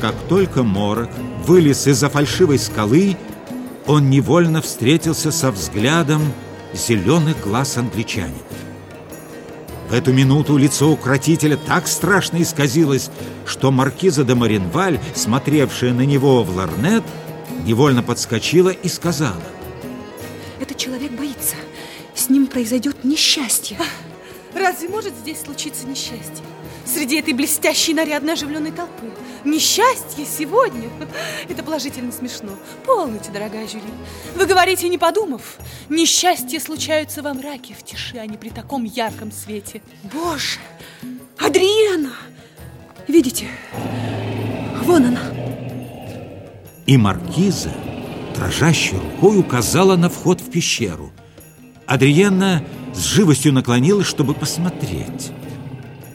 Как только Морок вылез из-за фальшивой скалы, он невольно встретился со взглядом зеленых глаз англичанина. В эту минуту лицо укротителя так страшно исказилось, что маркиза де Маринваль, смотревшая на него в ларнет, невольно подскочила и сказала. Этот человек боится. С ним произойдет несчастье. Разве может здесь случиться несчастье? Среди этой блестящей, нарядно оживленной толпы. Несчастье сегодня? Это положительно смешно. Полноте, дорогая Жюли. Вы говорите, не подумав. Несчастья случаются во мраке, в тиши, а не при таком ярком свете. Боже! Адриена! Видите? Вон она. И маркиза, дрожащей рукой, указала на вход в пещеру. Адриена с живостью наклонилась, чтобы посмотреть.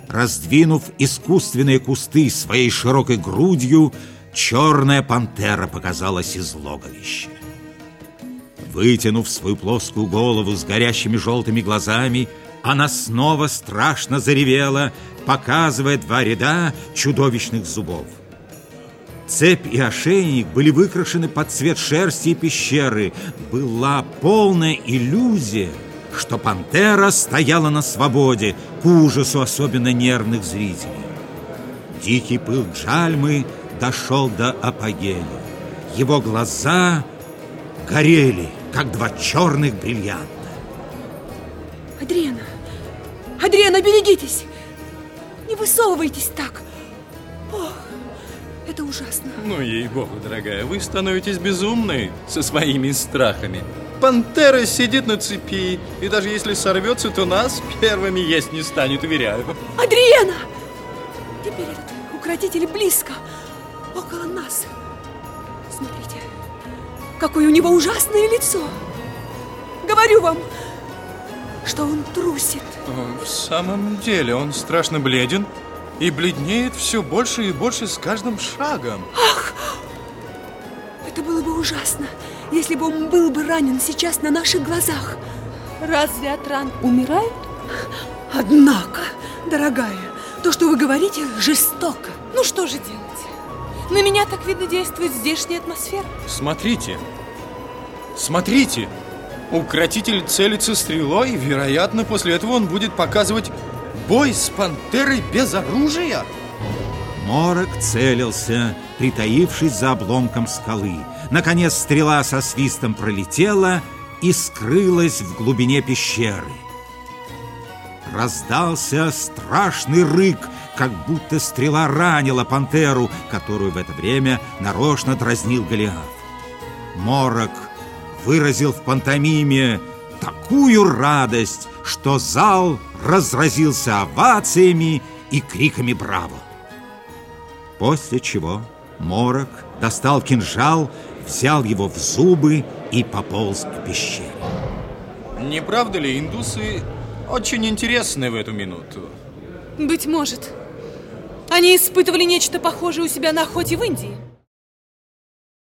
Раздвинув искусственные кусты своей широкой грудью, черная пантера показалась из логовища. Вытянув свою плоскую голову с горящими желтыми глазами, она снова страшно заревела, показывая два ряда чудовищных зубов. Цепь и ошейник были выкрашены под цвет шерсти и пещеры. Была полная иллюзия — что пантера стояла на свободе, к ужасу особенно нервных зрителей. Дикий пыл Джальмы дошел до апогея. Его глаза горели, как два черных бриллианта. Адриана, Адриана, берегитесь! Не высовывайтесь так! Ох, это ужасно. Ну, ей-богу, дорогая, вы становитесь безумной со своими страхами. Пантера сидит на цепи, и даже если сорвется, то нас первыми есть не станет, уверяю. Адриена! Теперь этот укротитель близко, около нас. Смотрите, какое у него ужасное лицо. Говорю вам, что он трусит. В самом деле, он страшно бледен и бледнеет все больше и больше с каждым шагом. Ах! Это было бы ужасно если бы он был бы ранен сейчас на наших глазах. Разве от ран умирают? Однако, дорогая, то, что вы говорите, жестоко. Ну что же делать? На меня так видно действует здешняя атмосфера. Смотрите, смотрите, укротитель целится стрелой, вероятно, после этого он будет показывать бой с пантерой без оружия. Морок целился, притаившись за обломком скалы. Наконец стрела со свистом пролетела и скрылась в глубине пещеры. Раздался страшный рык, как будто стрела ранила пантеру, которую в это время нарочно дразнил Голиаф. Морок выразил в пантомиме такую радость, что зал разразился овациями и криками «Браво!». После чего Морок достал кинжал, взял его в зубы и пополз к пещере. Не правда ли, индусы очень интересны в эту минуту? Быть может. Они испытывали нечто похожее у себя на охоте в Индии.